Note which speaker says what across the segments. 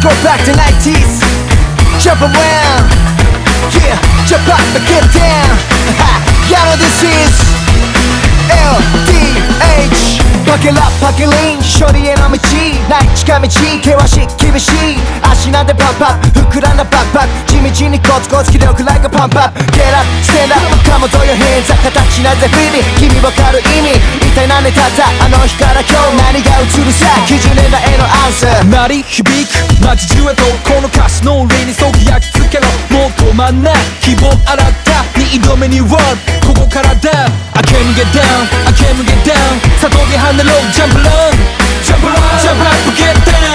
Speaker 1: acting like this Jump around. Yeah, jump up and get down. You know this is LDH パケラパケリン処理への道ない近道険しい厳しい足なんてパンパン膨らんだバックパック地道にコツコツ気力ライクパンパン Get up, stand up. かもとよ変座形なぜフィリ君わかる意味一体何でたったあの日から今日何が映るさ90年代へのアンサー。
Speaker 2: 鳴り響く街中へとこの歌詞の霊にそぎ焼き付けろもう止まんない希望洗った。二度目に World ここからだ。I came get down I came get down さとび跳ねろ Jump around Jump around Jump up get down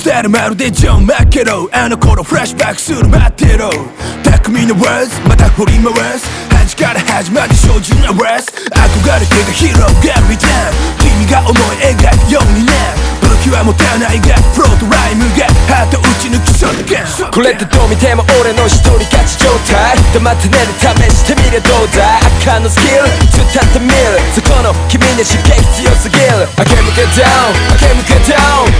Speaker 3: スタイルまるでジョン・マッケロあの頃フラッシュバックする待ってろ匠の words また振り回す端から始まって照準合わす憧れてが広がるた君が思い描くようにな武器は持たないがフロートライムがハート打ち抜きショットガン
Speaker 1: これってどう見ても俺の一人勝ち状態黙って寝る試してみりゃどうだ赤のスキル伝ってみるそこの君に刺激強すぎる I can't get down I can't get down さ飛び跳ね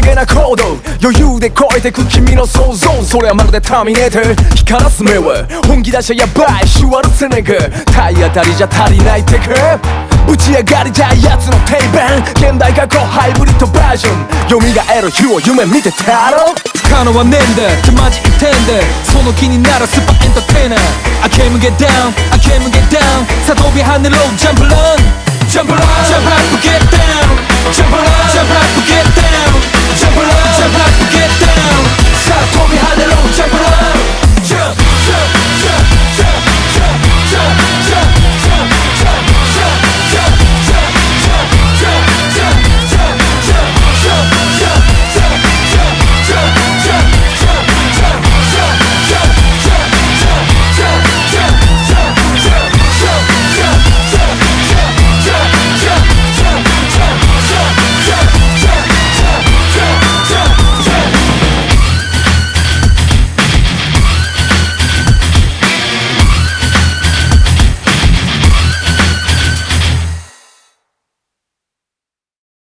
Speaker 1: げな行動。余裕で超えてく君の想像。それはまるでターミネーター。光らす目は本気出しゃやばい。シュワルツネッガー体当たりじゃ足りないテクぶち上がりじゃやつの定番現代過去ハイブリッドバージョン。蘇る日を夢見てたろ。
Speaker 2: 不可能はねえんだ。ってマジ言ってんだ。その気になるスーパーエンターテイナー。I came get down. I came get down. さあ飛び跳ねろ。Jump around Jump around Jump up. Get down. Jump around Jump up get down Jump around Jump up